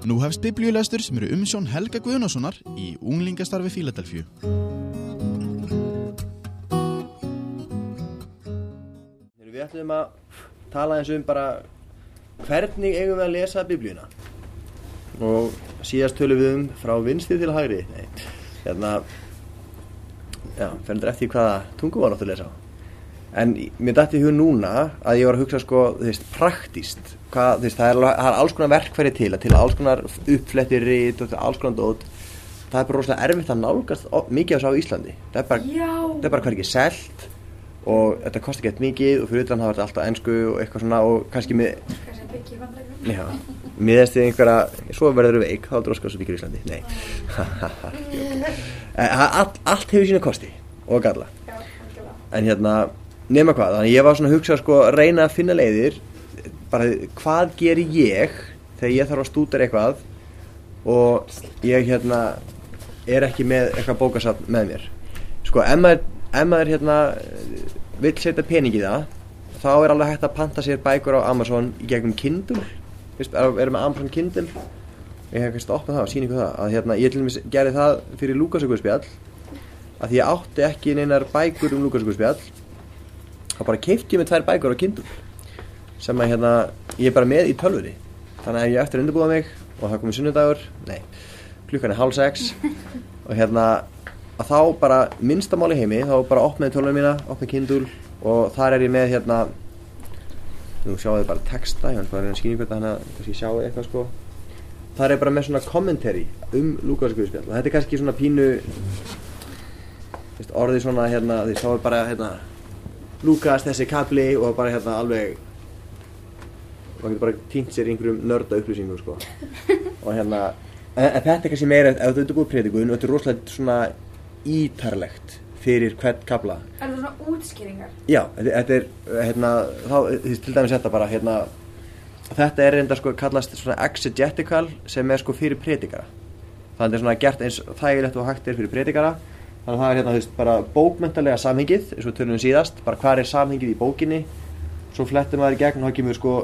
Nú hefst biblíulestur sem eru umsjón Helga Guðnasonar í Unglingastarfi Fíladelfju. Við ætlum að tala eins um bara hvernig eigum við að lesa biblíuna? Og síðast tölum við um frá vinstri til hægri. Nei, hérna já, fennir eftir hvaða tungum var nátt að lesa? á en í- mér dætti í hug núna að ég var að hugsa sko, þú veist, praktíst hvað, þú veist, það er, það er alls konar verkfæri til til alls konar uppfletti rít og alls konar dót. Það er bara rosalega erfitt að nálgast mikið af þessu á Íslandi. Það er bara, Já. það er bara hvergi selt og þetta kosti ekki eitthvað mikið og fyrir utan hafa þetta alltaf ennsku og eitthvað svona og kannski með, Kannski að byggja í vandrækjum. já, miðast við einhverja, svo verður við veik, þá dróskar svo byggir Íslandi, nei. Eh, það- allt, hefur sína kosti og galla. En hérna, nema hvað, þannig ég var svona að hugsa sko, reyna að finna leiðir bara hvað gerir ég þegar ég þarf að stúdera eitthvað og ég hérna er ekki með eitthvað bókasafn með mér. Sko, ef maður, ef maður hérna vill setja pening í það þá er alveg hægt að panta sér bækur á Amazon í gegnum Kindle. Vist, er, er með Amazon Kindle. Ég hef kannski opnað það og síni ykkur það að hérna, ég til dæmis gerði það fyrir Lúkasökuðspjall að ég átti ekki neinar bækur um Lúkasökuðspjall þá bara keipti ég með tvær bækur á Kindle sem að hérna ég er bara með í tölvunni. Þannig að ég eftir undirbúða mig og það komið sunnudagur nei, klukkan er hálf sex og hérna að þá bara minnstamáli heimi þá bara opnaði tölvunni mína, opnaði Kindle og þar er ég með hérna nú sjáu þið bara texta ég var bara reyna að skýra þetta þannig að kannski sjáu eitthvað sko. Þar er bara með svona commentary um Lúkasökuðspjall og þetta er kannski svona pínu orðið svona hérna þá er bara hérna Lukas þessi kapli og bara hérna alveg maður getur bara týnt sér einhverjum nörda upplýsingum sko. Og hérna en, þetta er kannski meira ef þú ert búið predikun og þetta er rosalega svona ítarlegt fyrir hvern kapla. Er það svona útskýringar? já, þetta, er hérna þá, til dæmis þetta bara hérna þetta er reynda sko kallast svona exegetical sem er sko fyrir predikara. Þannig að þetta er svona gert eins þægilegt og hægt er fyrir predikara þannig að það er hérna þú veist bara bókmentalega samhengið eins og við tölum um síðast. Bara hvað er samhengið í bókinni? Svo flettir maður í gegn og það kemur sko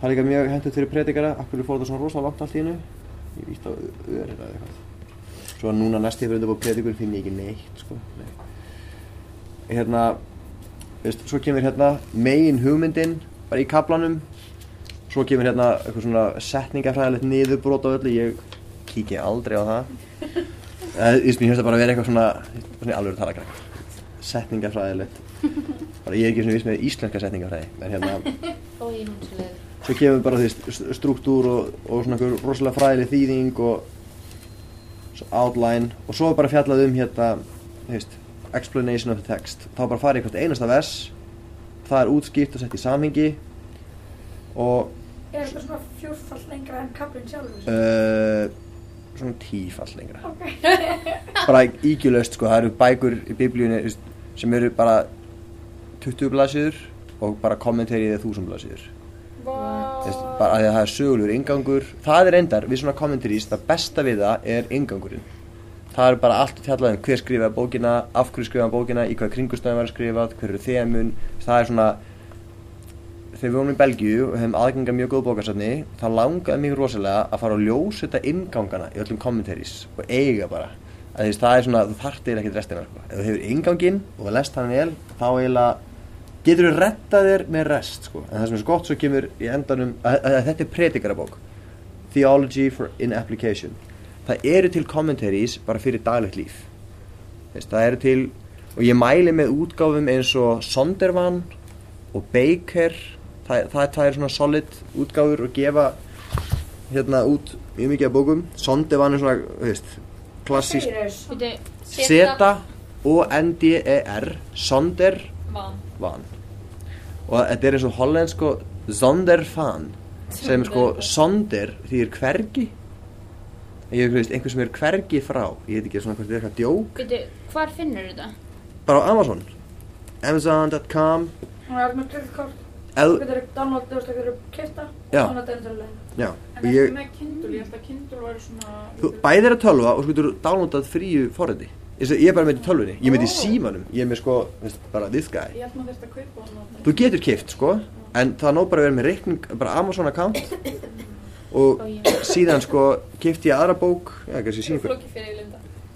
það er líka mjög hendur fyrir predikara. Akkur fór það svona rosalega langt allt í hennu ég víst á öður eða eitthvað. Svo núna næst ég fyrir undir búið predikun finn ég ekki neitt sko. Nei. hérna veist, svo kemur hérna megin hugmyndin bara í kaplanum svo kemur hérna eitthvað svona setningafræðilegt niðurbrót á öllu. Ég kíkja aldrei á það það ég finnst það bara að vera eitthvað svona svona alveg talagræk setningafræðilegt. Bara ég er ekki svona viss með íslenska setningafræði en hérna Og í hún svo kemur bara því st- struktúr og, og svona einhver rosalega fræðileg þýðing og svo outline. Og svo er bara fjallað um hérna þú veist, explanation of the text. Þá bara farið hvert einasta vers það er útskýrt og sett í samhengi. Og Er þetta svona fjórfall lengra en kaplinn sjálfur? Svona tífall lengra. Ok. bara ígjulöst sko, það eru bækur í biblíunni sem eru bara 20 blaðsíður og bara kommentarið 1000 blaðsíður. Vá. Þú veist, bara að það er sögulegur ingangur það er endar við svona commentaries það besta við það er ingangurinn það er bara allt fjallað um hver skrifaði bókina af hverju skrifaði bókina, í hvað kringustöðum var skrifað hver eru þemun, það er svona þegar við vorum í Belgíu og hefum aðganga mjög góð bókarsafni þá langaði mig rosalega að fara að ljósita ingangana í öllum commentaries og eiga bara að því það er svona, þú þarftir ekkert restina sko. ef þú hefur inganginn og það lest hann vel þá eiginlega getur þú rettað þér með rest sko. en það sem er svo gott svo kemur í endanum að, að, að þetta er predikarabók Theology for in Application það eru til commentaries bara fyrir daglegt líf Veist, það eru til og ég mæli með útgáfum eins og Sondervan og Baker það, það, það er svona solid útgáfur og gefa hérna út mjög mikið af bókum. Sondervan er svona, þú veist klassísk Sirius. Býtu, Zeta og N-D-E-R Sonder Van. van. Og þetta er eins og hollensko Zonderfan sem sko Sonder þýðir hvergi. Ég veist einhver sem er hvergi frá. Ég veit ekki svona hvort þetta er eitthvað djók. Býtu, hvar finnur þetta? bara á Amazon. Amazon.com Hún Þú getur download, þú veist, þú getur kipta. Já. Svona já, En og ekki ég með Kindle, ég held að Kindle væri svona... þú, bæðir að tölva og svo getur þú downloadað fríu forriti. Ég ég er bara með í tölvunni, ég er með í símanum. Ég er með sko, veist, bara this guy. Ég held maður þurft að kaupa hann. þú getur kift sko en það nóg bara að vera með reikning bara Amazon account. Og Og síðan sko kefti ég aðra bók. Já, kannski sín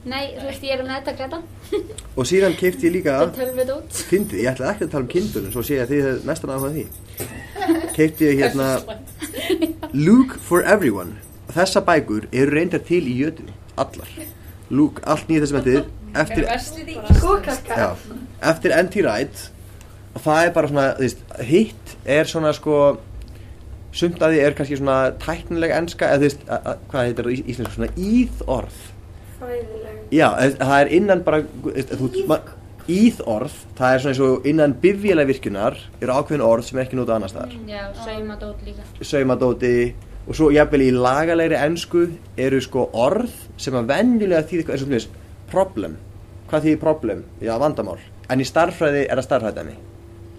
Nei, þú veist, ég er með þetta Greta. og síðan kefti ég líka Þetta tölvið út. fyndið, ég ætlaði ekki að tala um Kindle en svo sé ég að þið hefði mestan áhuga á því kefti ég hérna Luke for Everyone þessa bækur eru reyndar til í jötu allar Luke, allt nýja þessum eftir eftir, Skókakka. já, eftir N.T. Wright og það er bara svona, þú veist, hitt er svona sko sumt að því er kannski svona tæknileg enska eða þú veist, að, að, hvað heitir það í íslensku svona íðorð Fræðileg. Já, það er innan bara ma, Íðorð, það er svona eins og innan bifvélega virkjunar eru ákveðin orð sem er ekki notað annars staðar. Já, saumadót líka. Saumadóti og svo jafnvel í lagalegri ensku eru sko orð sem að venjulega þýði eitthvað eins og þess problem, hvað þýðir problem? Já, vandamál, en í starffræði er það starfhættami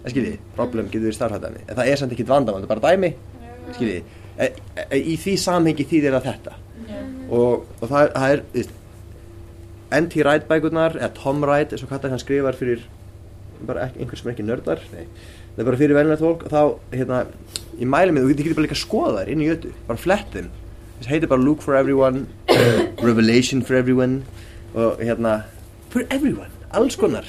það skiljið, problem getur verið starfhættami en það er samt ekkit vandamál, það er bara dæmi. Skiljið, e, e, í því samhengi þýðir það þetta. Og, og það, það er þú veist, N.T. Wright bækurnar eða Tom Wright, eins og kallar hann skrifar fyrir bara ekki, einhver sem er ekki nördar nei, það er bara fyrir venjulegt fólk þá, hérna, ég mæli mig þú getur bara líka að skoða þær inn í jötu bara flett þeim, þess heitir bara Luke for Everyone Revelation for Everyone og hérna for everyone, alls konar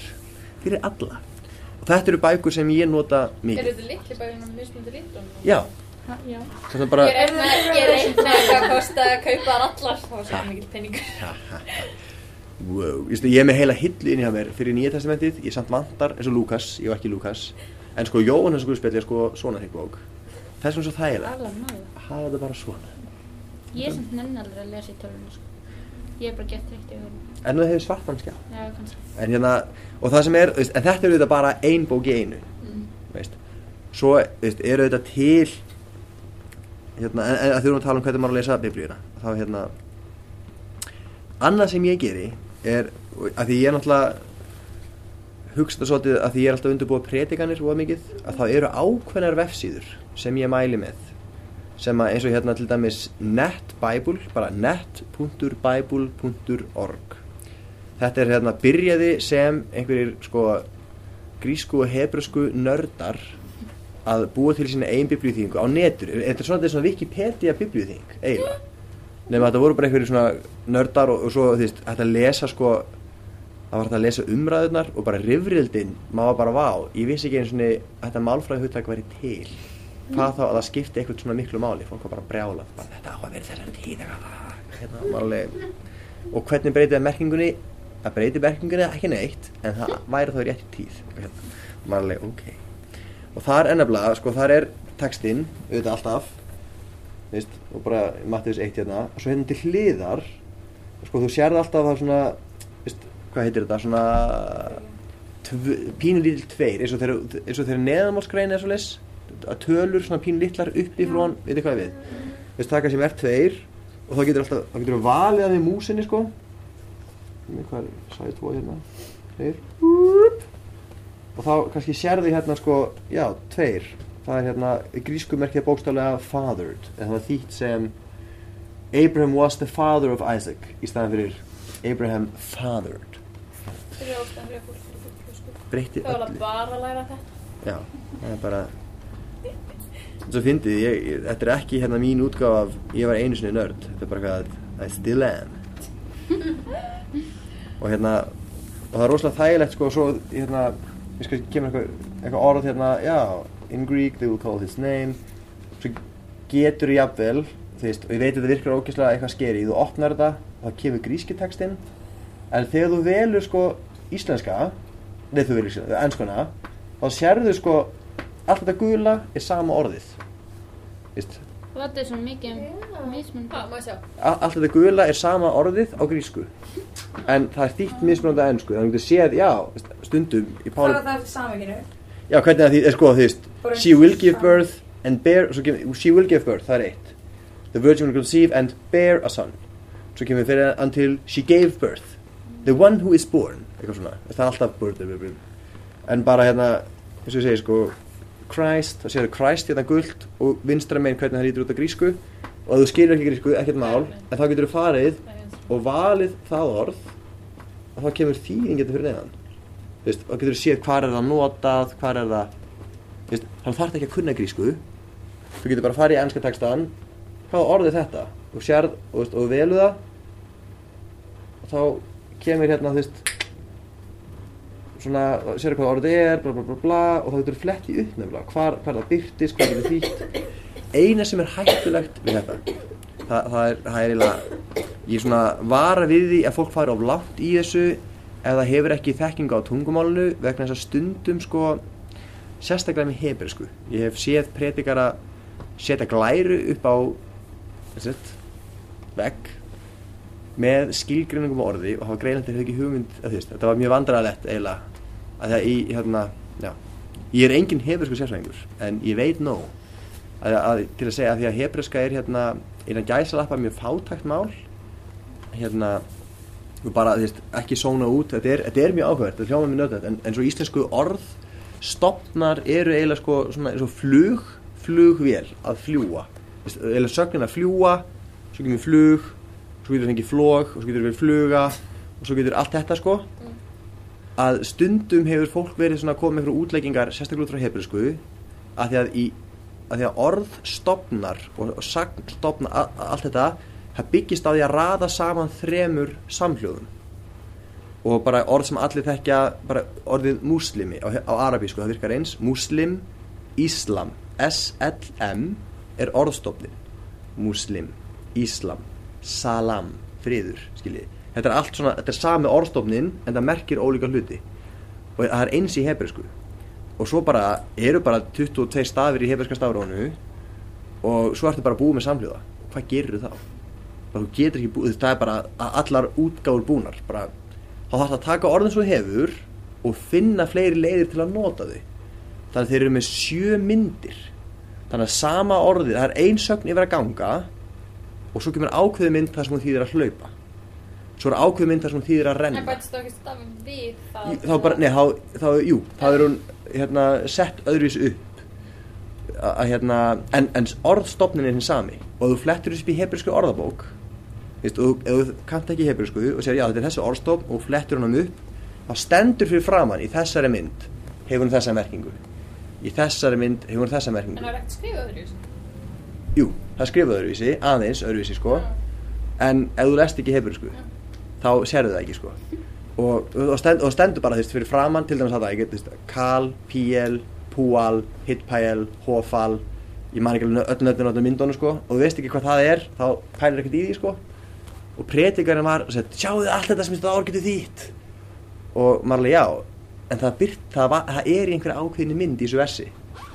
fyrir alla og þetta eru bækur sem ég nota Er mikið þetta litli bæðin á mismundi litum? já, Ha, það er Ég er er með hvað kosta að kaupa allar. Það var svo mikil penningur. Wow, ég er með heila hillu inn í það mér fyrir nýja testamentið, ég samt vantar eins og Lukas, ég var ekki Lukas en sko Jóhannes Guðspjall er sko svona hryggvók það er svona svo þægilega Alla maður. hafa þetta bara svona Ég er samt nenni aldrei að lesa í tölvunni, sko. Ég er bara gett reykt í augunum. en það hefur svartan skjá Já, en, hérna, og það sem er, veist, en þetta eru þetta bara ein bók í einu Mm. svo veist, eru þetta til hérna, en, en að þurfum að tala um hvernig maður að lesa biblíuna þá hérna annað sem ég geri er að því ég er náttúrulega hugsa þetta svolítið að því ég er alltaf undirbúið predikanir og mikið að það eru ákveðnar vefsíður sem ég mæli með sem að eins og hérna til dæmis netbible, bara net.bible.org þetta er hérna byrjaði sem einhverjir sko grísku og hebrusku nördar að búa til sína ein biblíuþýðingu á netur, þetta er svona, er svona Wikipedia biblíuþýðing, eiginlega nema þetta voru bara einhverjir svona nördar og, og svo þú veist, þetta lesa sko það var þetta að lesa umræðunar og bara rifrildin, maður bara vá ég vissi ekki einu svona að þetta málfræði hugtak væri til. Hvað þá að það skipti eitthvað svona miklu máli, fólk var bara brjálað bara þetta á að vera þessari tíð hérna, og hvernig breytið það merkingunni? Að breytið merkingunni ekki neitt en það væri þá í rétti tíð hérna. maður alveg, ok. Og þar ennabla, sko þar er textinn auðvitað alltaf veist, og bara Mattius 1 hérna. Og svo hérna til hliðar sko þú sérð alltaf það svona veist, hvað heitir þetta, svona pínulítil tveir eins og þeirra, neðamálskrein eða svo leys að tölur svona pínulítlar uppi frá hann, veit hvað við? Veist, taka sem er tveir og þá getur alltaf, þá getur við valið að við músinni sko. Hvað er, sæði tvo hérna? Tveir. Og þá kannski sérðu hérna sko já, tveir það er hérna, í grísku merkja bókstaflega fathered, en það var þýtt sem Abraham was the father of Isaac í staðan fyrir Abraham fathered er sko. breytti Það var öllu bara að læra þetta. já, það er bara svo fyndið, ég, þetta er ekki hérna mín útgáf af ég var einu sinni nörd þetta er bara hvað I still am og hérna og það er rosalega þægilegt sko og svo hérna, ég skal kemur eitthvað, eitthvað orð hérna, já, in Greek they will call his name. Svo getur jafnvel þú veist, og ég veit að þetta virkar ógeðslega eitthvað skeri þú opnar þetta og það kemur gríski textinn. En þegar þú velur sko íslenska nei þú velur íslenska, ennskuna þá sérðu sko allt þetta gula er sama orðið. Vist, þetta er svona mikið mismunandi. Ég allt þetta gula er sama orðið á grísku. En það er þýtt mismunandi á ennsku þannig að þú getur séð, já, stundum í Það er það samveginu. Já, hvernig það því, er sko, þú veist Bara she will give birth and bear kemur, she will give birth, það er eitt. The virgin will conceive and bear a son. Svo kemur fyrir until she gave birth. The one who is born eitthvað svona, það er alltaf birth en bara hérna, eins og ég segi sko Christ, það séu Christ hérna gult og vinstra megin hvernig það lítur út á grísku. Og ef þú skilur ekki grísku, ekkert mál en þá getur þú farið og valið það orð og þá kemur þýðing þetta fyrir neðan veist, og getur þú séð hvað er það notað hvað er það Þú veist, hann þarf ekki að kunna grísku. Þú getur bara að fara í ennska textan hvaða orð er þetta og sérð og, veist, og velu það. Og þá kemur hérna þú veist svona, sérðu hvað orðið er bla bla bla bla og þá getur fletti upp nefnilega hvar, hvar það byrtist, hvað getur þýtt. Eina sem er hættulegt við þetta það, það er, það er eiginlega ég svona vara við því að fólk fari of langt í þessu það hefur ekki þekkingu á tungumálinu vegna þess að stundum sko sérstaklega með hebersku ég hef séð predikara setja glæru upp á sett, vegg með skilgreiningum á orði og hafa greinandi hefði ekki hugmynd þetta var mjög vandræðalegt eiginlega. Að það í, hérna, já ég er engin hebresku sérfræðingur en ég veit nóg. Að, að, til að segja að því að hebreska er hérna innan gæsalappa mjög fátækt mál hérna bara, þú veist, ekki sóna út þetta er, þetta er mjög áhugavert, þetta hljóma mjög nöðvægt en, en svo íslensku orð stopnar eru eiginlega sko svona og flug flugvél að fljúa eiginlega sögnin að fljúa svo getur við flug svo getur við fengið flog og svo getur við fluga og svo getur allt þetta sko. Að stundum hefur fólk verið svona komið einhverju útleggingar sérstaklega út frá hebrisku að því að, í, að því að orð stopnar og, sagn stopna a, a, allt þetta það byggist á því að raða saman þremur samhljóðum. Og bara orð sem allir þekkja bara orðið múslimi á, á arabísku það virkar eins, múslim íslam, S-L-M er orðstofnin múslim, íslam salam, friður skiljið, þetta er allt svona þetta er sami orðstofnin en það merkir ólíka hluti. Og það er eins í hebrisku og svo bara eru bara 22 stafir í hebreska stafrónu og svo ertu bara búið með samhljóða. Hvað gerir þá? Bara þú getur ekki búið, það er bara að allar útgáfur búnar. Bara, þá þarf það að taka orðin svo hefur og finna fleiri leiðir til að nota þau. Þannig að þeir eru með sjö myndir. Þannig að sama orðið, það er ein sögn yfir að ganga og svo kemur ákveði mynd þar sem hún þýðir að hlaupa. Svo er ákveði mynd þar sem hún þýðir að renna? Jú, þá bara, nei, þá, þá, jú, þá er hún hérna, sett öðruvis upp. Að, að, hérna, en, en orðstofnin er hinn sami. Og þú flettur upp í hebrísku orðabók veist, og ef þú kannt ekki hebrísku og segir já, þetta er þessi orðstofn og flettur hann upp þá stendur fyrir framann í þessari mynd hefur hún þessa merkingu. Í þessari mynd hefur hún þessa En merkingu. Það er ekkert skrifað öðru í þessu? jú, það er skrifað öðruvísi, aðeins öðruvísi sko. En ef þú lest ekki hebrísku þá sérðu það ekki sko. Og, og, stend, og stendur bara þú veist fyrir framann til dæmis að það ekki kal, píel, púal hitpæel, hófal ég man ekki öll nöfnum á myndunum sko. Og þú veist ekki hvað það er þá pælir ekkert í því sko og predikarinn var og sett, sjáu þið allt þetta sem þetta ár getur þýtt? Og maður alveg já en það, byrt, það, var, það er í einhverja ákveðinni mynd í þessu versi.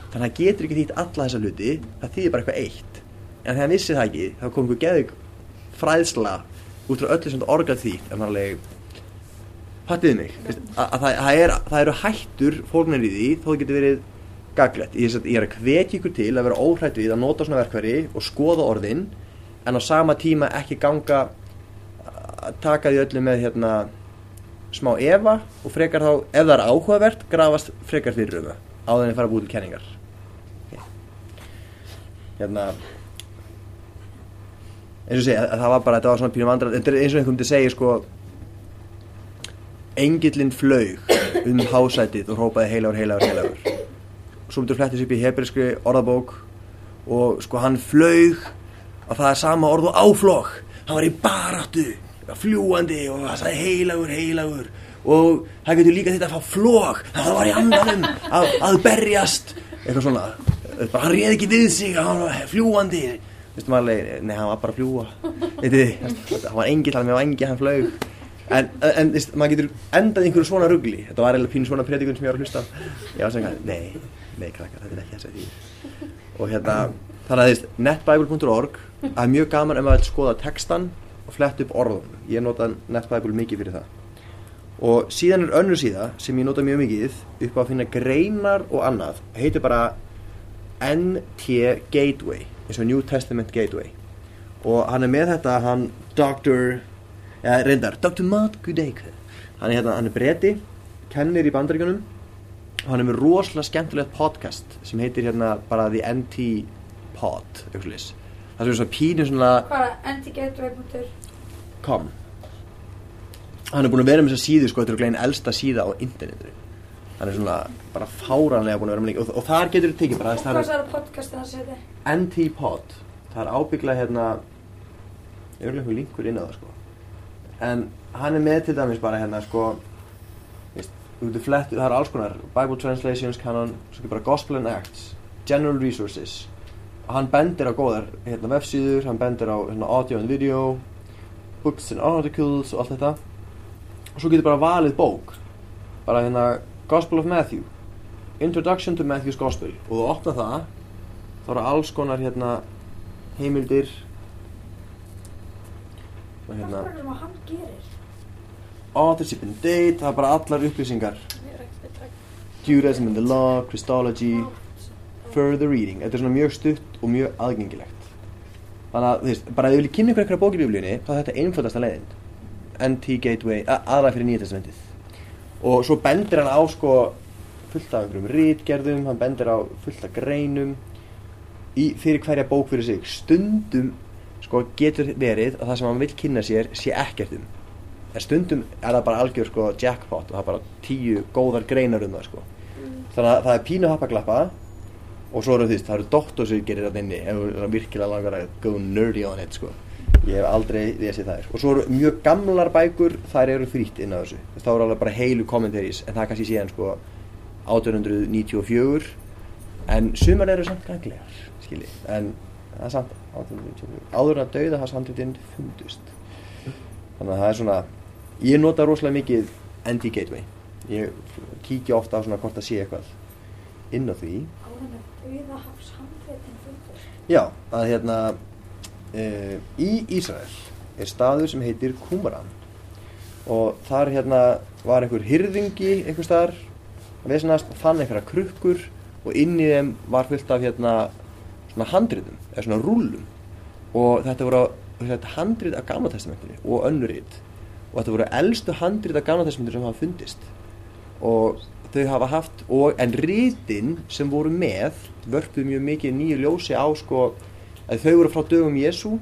Þannig að það getur ekki þýtt alla þessa hluti það þýðir bara eitthvað eitt. En þegar hann vissi það ekki þá kom einhver geðug fræðsla út frá öllu sem þetta orgað þýtt. En maður alveg fattiði mig. Að, að það, er, það eru hættur fólknir í því þó það getur verið gaglegt ég, er að hvetja ykkur til að vera óhrætt við að nota svona verkværi og skoða orðin en á sama tíma ekki ganga að taka því öllu með hérna smá efa og frekar þá ef það er áhugavert grafast frekar fyrir um það áður en að fara að búið til kenningar. Hérna eins og segja að það var bara þetta var svona pínum andra eins og einhvern veginn segja sko engillin flaug um hásætið og hrópaði heilagur, heilagur, heilagur. Og svo myndur flettis upp í hebrískri orðabók og sko hann flaug að það er sama orð og áflokk hann var í baráttu fljúandi og það sagði heilagur, heilagur. Og það getur líka þetta að fá flók það var í andanum að, að berjast. Eitthvað svona bara, hann réð ekki við sig, hann var fljúandi veistu maður alveg, nei hann var bara að fljúa hann var engill, hann var engi, hann flaug. En, en veist, maður getur endað einhverju svona rugli. Þetta var eiginlega pínu svona predikun sem ég var að hlusta ég var að segja, nei, nei krakkar, þetta er ekki þess að því og hérna, þannig að þú veist, netbible.org það er mjög gaman ef maður vil skoða textan og flett upp orðum ég nota netbible mikið fyrir það og síðan er önnur síða sem ég nota mjög mikið upp á að finna greinar og annað, heitir bara NT Gateway eins og New Testament Gateway og hann er með þetta hann Dr. Ja, reyndar, Dr. Matt Goodacre hann er, hérna, er breti kennir í bandaríkunum og hann er með rosalega skemmtilegt podcast sem heitir hérna bara The NT Pod eitthvað. Það er svona pínu svona Hvað, antigateway.com kom. Hann er búin að vera með þessa síðu sko, þetta er glæðin elsta síða á internetinu. Hann er svona bara fáranlega búin að vera með lengi og, og þar getur þú tekið bara Hvað það er podcastin að setja? NT Pod það er ábygglega hérna er einhver linkur inn á það sko. En hann er með til dæmis bara hérna sko veist, flett, það er alls konar Bible translations, canon, svo getur bara Gospel and Acts, General Resources. og hann bendir á góðar hérna, vefsíður, hann bendir á hérna, audio and video books and articles og allt þetta. Og svo getur bara valið bók. Bara hérna Gospel of Matthew. Introduction to Matthew's Gospel. Og þú opna það þá eru alls konar hérna heimildir. Og hérna authorship and date, það er bara allar upplýsingar. Judaism and the Law, Christology further reading, þetta er svona mjög stutt og mjög aðgengilegt. Þannig að þú veist, bara ef þið viljið kynna ykkur eitthvað bók í biblíunni þá er þetta einföldasta leiðin. NT Gateway, a- aðalega fyrir nýja testamentið. Og svo bendir hann á sko fullt af einhverjum rítgerðum hann bendir á fullt af greinum í, fyrir hverja bók fyrir sig. Stundum sko getur verið að það sem hann vil kynna sér sé ekkert um. En stundum er það bara algjör sko jackpot og það er bara tíu góðar greinar um það sko. Þannig að það er pínu happaglappa og svo eru því það eru doktorsauðgerir að inni ef þú virkilega langar að go nerdy on it sko. Ég hef aldrei lesið þær. Og svo eru mjög gamlar bækur þær eru frýtt inn á þessu. Þá eru alveg bara heilu commentaries en það er kannski síðan sko 1894 en sumar eru samt ganglegar skilji. En það er samt 1894 áður að dauða hans handritinn fundust. Þannig að það er svona ég nota rosalega mikið ND Gateway. Ég kíkja ofta á svona hvort það sé eitthvað inn á því Áður en Dauðahafs handreitin fundur. Já, að hérna uh, í Ísrael er staður sem heitir Qumran. Og þar hérna var einhver hyrðingi einhver staðar að vesenast og fann einhverja krukkur og inn í þeim var fullt af hérna svona handritum eða svona rúllum. Og þetta voru þetta handrit af Gamla testamentinu og önnurrit og þetta voru elstu handrit af Gamla testamentinu sem hafa fundist. Og þau hafa haft og, en rítin sem voru með vörpuð mjög mikið nýju ljósi á sko að þau voru frá dögum Jésu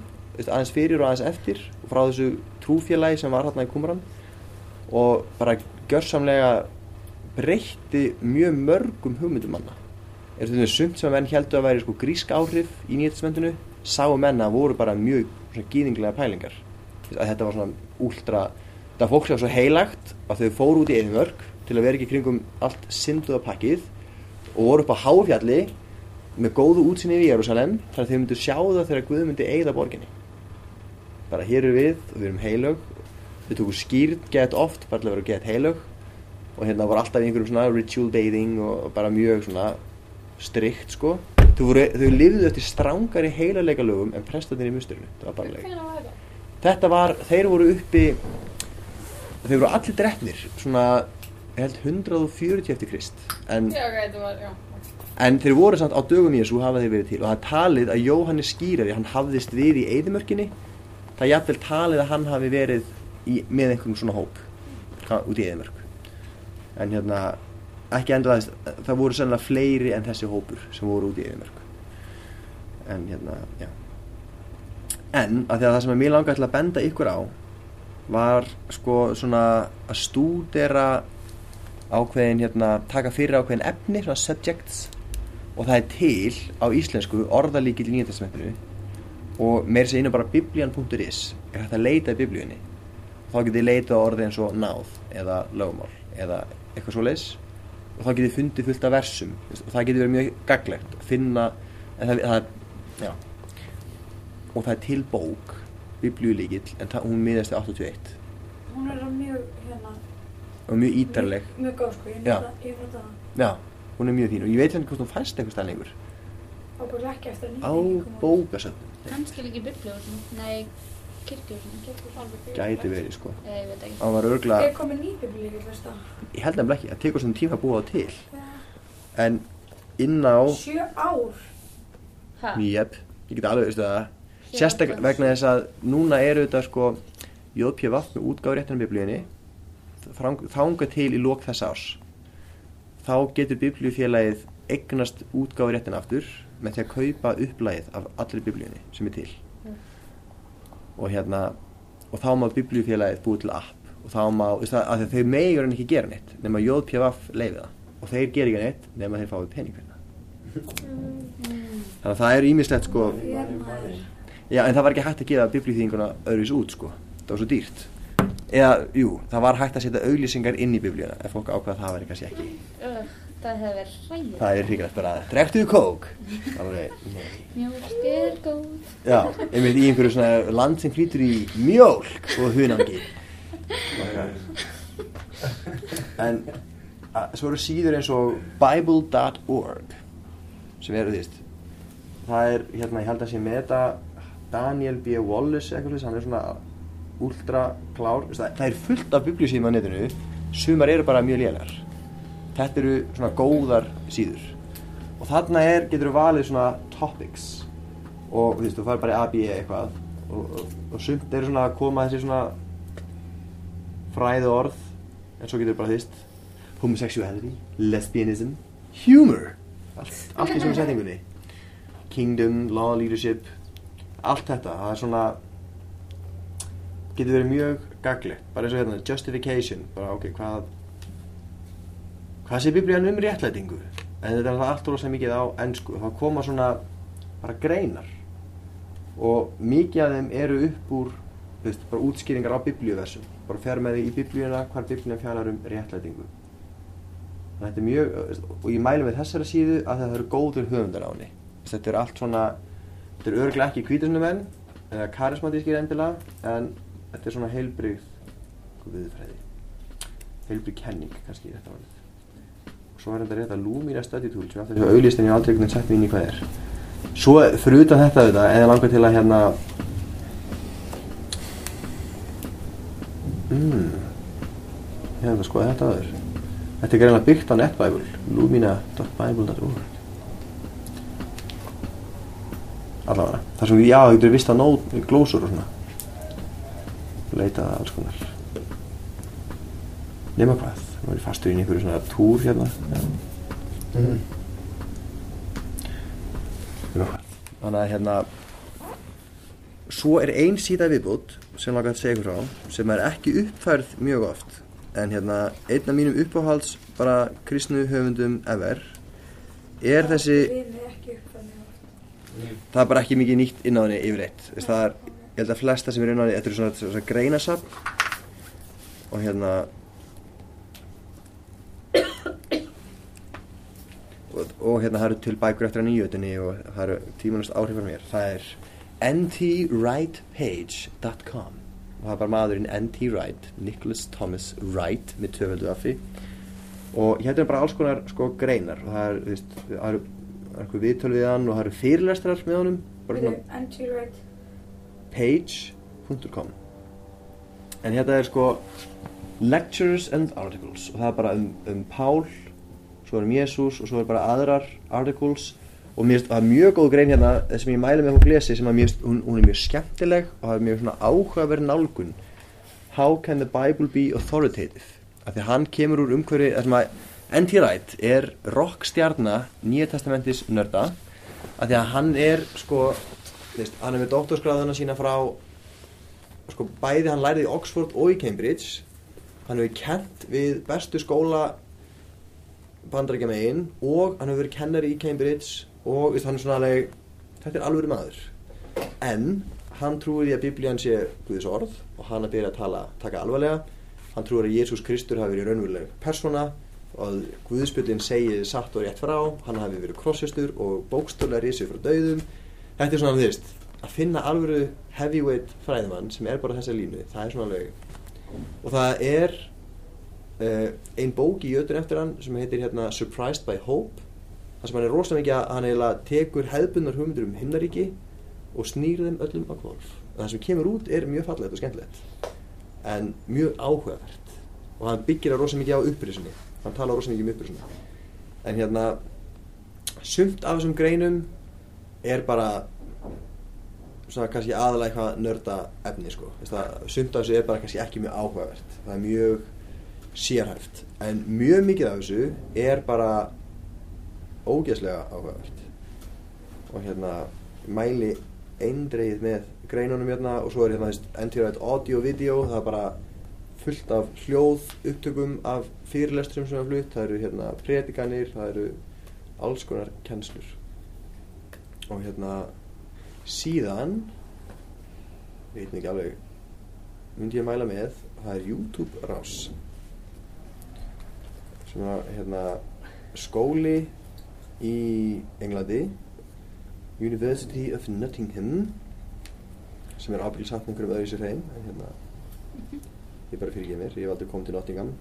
aðeins fyrir og aðeins eftir og frá þessu trúfélagi sem var hérna í Kumran og bara gjörsamlega breytti mjög mörgum hugmyndum manna. Er þetta sumt sem menn heldur að væri sko grísk áhrif í nýjættismendinu sáu menna voru bara mjög svona gýðinglega pælingar. Að þetta var svona últra það fólk sem var svo heilagt að þau fóru út í eðimörk til að vera ekki kringum allt synduða pakkið og voru upp á háfjalli með góðu útsinni í Jérúsalem þar að þau myndu sjá það þegar Guð myndi eigða borginni. Bara hér er við og við erum heilög. Við tókum skýrt gett oft bara til að vera gett heilög. Og hérna var alltaf einhverjum svona ritual bathing og bara mjög svona strikt sko. Þau, voru, þau lifðu eftir strángari heilarleika lögum en prestatinn í musturinu þetta? var, þeir voru uppi þeir voru allir drefnir svona, held 140 eftir Krist. En, Já, ok, þetta var, en þeir voru samt á dögum Jésu hafa þeir verið til. Og það talið að Jóhannes skýrari hann hafðist við í eðimörkinni það jafnvel talið að hann hafi verið í, með einhverjum svona hóp út í eðimörk en hérna ekki endur aðeins, það voru sennilega fleiri en þessi hópur sem voru út í eðimörk en hérna, já. En að því að það sem mér langar til að benda ykkur á var sko svona að stúdera ákveðin hérna, taka fyrir ákveðin efni, svona subjects og það er til á íslensku orðalíkil í nýjastamentinu og meira sér inn á bara biblian.is er hægt að leita í biblíunni. Þá getið þið leita á orði eins og náð eða lögumál eða eitthvað svo leis og þá getið þið fundið fullt af versum. Og það getið verið mjög gaglegt að finna það, það er, já. Og það er til bók biblíulíkill en það, hún miðast við 81 Hún er mjög, hérna, og mjög ítarleg. Mjög, mjög góð sko, ég Já. nota, ég nota hana. já, hún er mjög fín. Og ég veit henni hvort hún fæst einhver stað lengur. Á kom út. bókasöfn. Kannski líki biblíu Nei, kirkju gæti verið sko. Ég veit ekki. Var örgla, Er komið veist það? ég held nefnilega ekki. Að tekur svona tíma að búa það til. Ja. en inn á Sjö ár. Ha? Jep, ég get alveg veistu það. Sérstaklega það- vegna þess að núna eru þetta sko JPVF með útgáður réttinum biblíunni þanga til í lók þess árs. Þá getur biblíufélagið eignast útgáður réttin aftur með því að kaupa upplægið af allri biblíunni sem er til. Og hérna og þá má biblíufélagið búið til app. Og þá má, að þeir megur en ekki gera neitt nema JPVF leiði það. Og þeir gera ekki neitt nema þeir fáið pening fyrir það þannig að það er ímislegt sko. Já, en það var ekki hægt að gefa biblíþýðinguna öðruvis út, sko. Það var svo dýrt. Eða, jú, það var hægt að setja auglýsingar inn í biblíuna, ef fólk ákvað að það væri kannski ekki. Það hefði verið hræðið. Það er hríkilegt bara, drektuðu kók. Mjólk er góð. Já, einmitt í einhverju svona land sem flýtur í mjólk og hunangi. En a, svo eru síður eins og bible.org sem eru, veist, það er, hérna, ég held að sé með þetta Daniel B. Wallace eitthvað hann er svona ultra klár, það, það er fullt af biblíusíðum á netinu, sumar eru bara mjög lélar þetta eru svona góðar síður. Og þarna er, getur þú valið svona topics. Og þú veist, þú fær bara A, B, E eitthvað. Og, og, og sumt eru svona að koma þessi svona fræðu orð. En svo getur þú bara veist homosexuality, lesbianism humor. Allt, allt í svona setningunni. Kingdom, law, leadership. Allt þetta, það er svona getur verið mjög gaglegt, bara eins og hérna justification, bara ok, hvað hvað sé biblían um réttlætingu? En þetta er allt rosa mikið á ennsku það koma svona bara greinar. Og mikið af þeim eru upp úr þú veist, bara útskýringar á biblíuversum. Bara fer með því í biblíuna hvar biblíuna fjallar um réttlætingu. Þannig að þetta er mjög og ég mælu með þessara síðu að það eru góður höfundar á henni. Þetta er allt svona þetta er örglega ekki kvítusunumenn eða karismatískir endilega en þetta er svona heilbrigð viðfræði heilbrigð kenning kannski í þetta valið og svo er þetta rétt að Lumina Study Tool sem aftur þessu auðlistin ég aldrei einhvern veginn sett mig inn í hvað er. Svo fyrir utan þetta þetta eða langar til að hérna mm, það skoðað þetta aður þetta er greinlega byggt á NetBible lumina.bible.org allavega. Þar sem já, þú getur vist að nót glósur og svona leitað að alls konar. Nema hvað er ég fastur í einhverju svona túr hérna. Mm. nema hvað. Þannig að hérna svo er ein síða viðbútt sem langar að segja ykkur frá sem er ekki uppfærð mjög oft en hérna einn af mínum uppáhalds bara kristnu höfundum ever er þessi það er bara ekki mikið nýtt inn á henni yfirleitt. Þess, það er, ég held að flesta sem er inn á henni þetta eru svona, svona greinasafn. Og hérna og, og hérna það eru til bækur eftir að nýjötunni og það eru tímanast áhrif frá mér. Það er ntwrightpage.com og það er bara maðurinn N.T. Wright Nicholas Thomas Wright með töföldu affi og hérna er bara alls konar sko greinar. Og það er, eru það er eitthvað viðtöl við hann og það eru fyrirlestrar með honum. Bara Við svona erum anti-right. page.com en hérna er sko lectures and articles. Og það er bara um, um Pál svo er um Jésús og svo er bara aðrar articles. Og mér finnst það mjög góð grein hérna sem ég mæli með fólk lesi sem að mér finnst hún, hún er mjög skemmtileg og það er mjög svona áhugaverð nálgun. How can the Bible be authoritative? Af því að hann kemur úr umhverfi þar sem að N.T. Wright er rockstjarna Nýja testamentis nörda. Af því að hann er sko veist, hann er með doktorsgráðuna sína frá sko bæði hann lærið í Oxford og í Cambridge. Hann hefur kent við bestu skóla bandarækja megin og hann hefur verið kennari í Cambridge og veist, hann er svona alveg þetta er alveg maður. En hann trúir því að biblían sé Guðs orð og hann er byrjað að tala, taka alvarlega. Hann trúir að Jésús Kristur hafi verið raunveruleg persóna og að Guðspjöldin segi satt og rétt frá. Hann hafi verið krossistur og bókstöla risið frá dauðum þetta er svona, þú veist, að finna alvöru heavyweight fræðimann sem er bara þessa línu, það er svona alveg og það er uh, ein bók í jötun eftir hann sem heitir hérna Surprised by Hope það sem hann er rosalega mikið að hann eiginlega tekur hefðbundar hugmyndur um himnaríki og snýr þeim öllum á kvolf það sem kemur út er mjög fallegt og skemmtilegt en mjög áhugavert. Og hann byggir það rosalega mikið á upprisunni. Hann talar rosalega mikið um upprisunni. En hérna sumt af þessum greinum er bara svona kannski aðalega eitthvað nörda efni sko sumt af þessu er bara kannski ekki mjög áhugavert. Það er mjög sérhæft. En mjög mikið af þessu er bara ógeðslega áhugavert. Og hérna mæli eindreið með greinunum hérna og svo er hérna endirætt audio-video það er bara fullt af hljóð upptökum af fyrirlesturum sem er flutt. Það eru hérna predikanir það eru alls konar kennslur og hérna síðan veit ekki alveg myndi ég mæla með það er YouTube rás. Sem að hérna skóli í Englandi University of Nottingham sem er ábyggilega samt með einhverjum öðru sér heim en hérna ég bara fyrir mér, ég hef aldrei komið til Nottingham.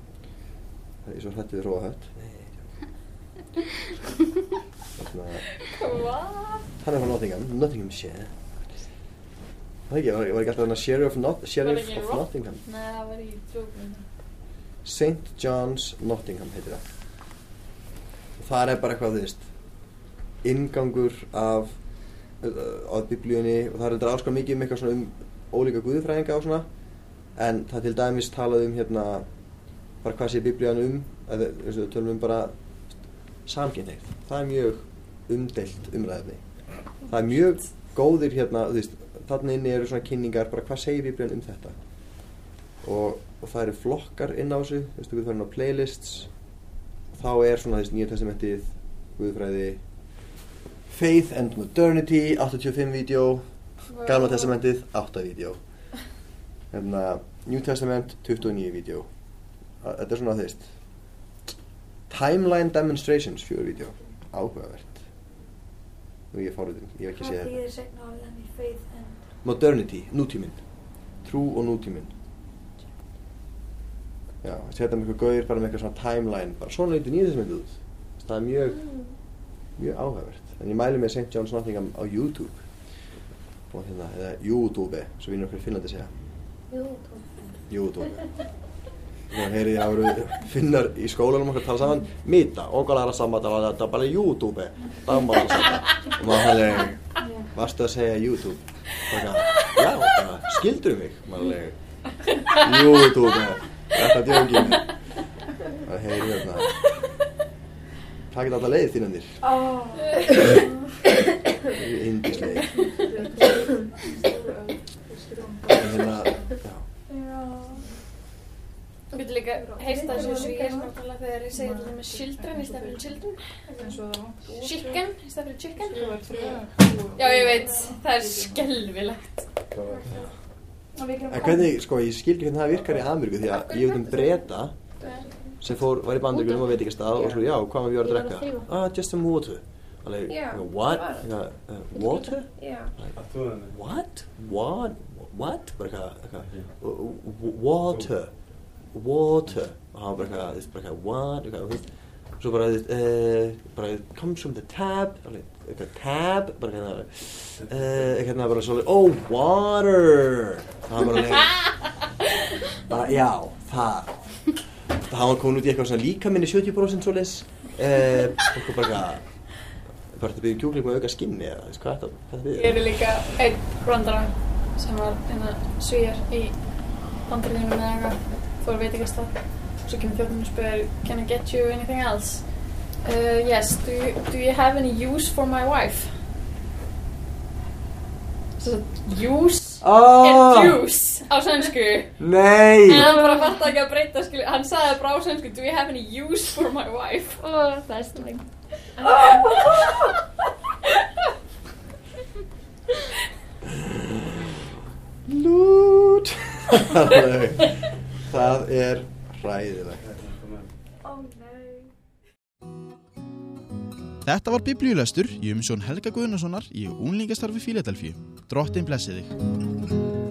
Það er svo hrættið við róahött hérna Hvað? Hann er frá Nottingham, Nottinghamshire það ekki, var, ekki alltaf þarna Sheriff, of Not, Sheriff ekki of Rock? Nottingham? Nei, það var í djókunum. St. John's Nottingham heitir það. Og það er bara eitthvað þú veist ingangur af á biblíunni. Og það er þetta konar mikið um eitthvað svona um ólíka guðfræðinga og svona. En það til dæmis talað um hérna bara hvað sé biblían um. Eða eins og við tölum um bara samkynneið, það er mjög umdelt umræðni það er mjög góðir hérna þarna inni eru svona kynningar bara hvað segir biblían um þetta? Og, og það eru flokkar inn á þessu þú veist, getur farin á playlists. Þá er svona þessi nýja testamentið guðfræði Faith and Modernity 85 vídeo Gamla testamentið 8 vídeo. Hérna, New Testament 29 vídeo. Þetta er svona þú veist Timeline Demonstrations 4 vídeo. Áhugavert nú ég er fáriðin, ég hef ekki Hvað séð þetta. þýðir segna orðan í faith and Modernity, nútíminn. Trú og nútíminn. Já, setja eitthvað gauðir bara með eitthvað svona timeline bara svona lítið þetta út. Það er mjög mjög áhugavert. En ég mæli með St. John's Nottingham á YouTube. Og hérna, eða YouTube svo vinnur okkur í Finnlandi segja. YouTube Nú heyri ég að veru finnar í skólanum okkur tala saman. Mita, okkar aðra saman tala þetta bara YouTube. Og maður hefði Varstu að segja YouTube? Bara, Já, bara, skildur mig? Maður hefði YouTube Þetta er djóngin Það heyri hérna Takit alltaf leið þínandir Indisleik En hérna Já Þú getur líka heist það sem svíjar náttúrulega þegar ég segi þetta með children í stað fyrir children. Chicken í stað fyrir chicken. Já, ég veit, það er skelvilegt. En hvernig, sko, ég skil ekki hvernig það virkar í Ameríku því að ég veit um breyta sem fór, var í bandaríkunum og veit ekki stað og svo, já, hvað maður við að drekka? Ah, just some water. Alveg, Já. what? Uh, water? What? What? What? Bara eitthvað, eitthvað, w- w- water, water. Og hann var bara eitthvað, þú veist, bara eitthvað, what? Eitthvað, veist, svo bara, uh, bara, comes from the tab, eitthvað, tab, bara eitthvað, uh, eitthvað, bara svo, oh, water. Og hann bara, alveg, bara, já, það. Það hafa komin út í eitthvað svona líka minni 70% svoleiðis, uh, eitthvað bara eitthvað, bara þetta byrja kjúkling með auka skinni eða, hvað er þetta, er Ég þetta? er líka einn brandarann sem var hérna svíjar í bandaríkunum eða eitthvað, fór að veitingastað. Svo kemur þjóðnum og spyrir, can I get you anything else? Uh, yes, do you, do you have any use for my wife? Svo use Ah! er juice á svensku. Nei! En hann bara fatt ekki að breyta, skilju, hann sagði bara á svensku, do you have any use for my wife? Ó, það er slæm. Lút! það er nei Þetta var biblíulestur í umsjón Helga Guðnasonar í unglingastarfi Fíladelfíu. Drottin blessi þig.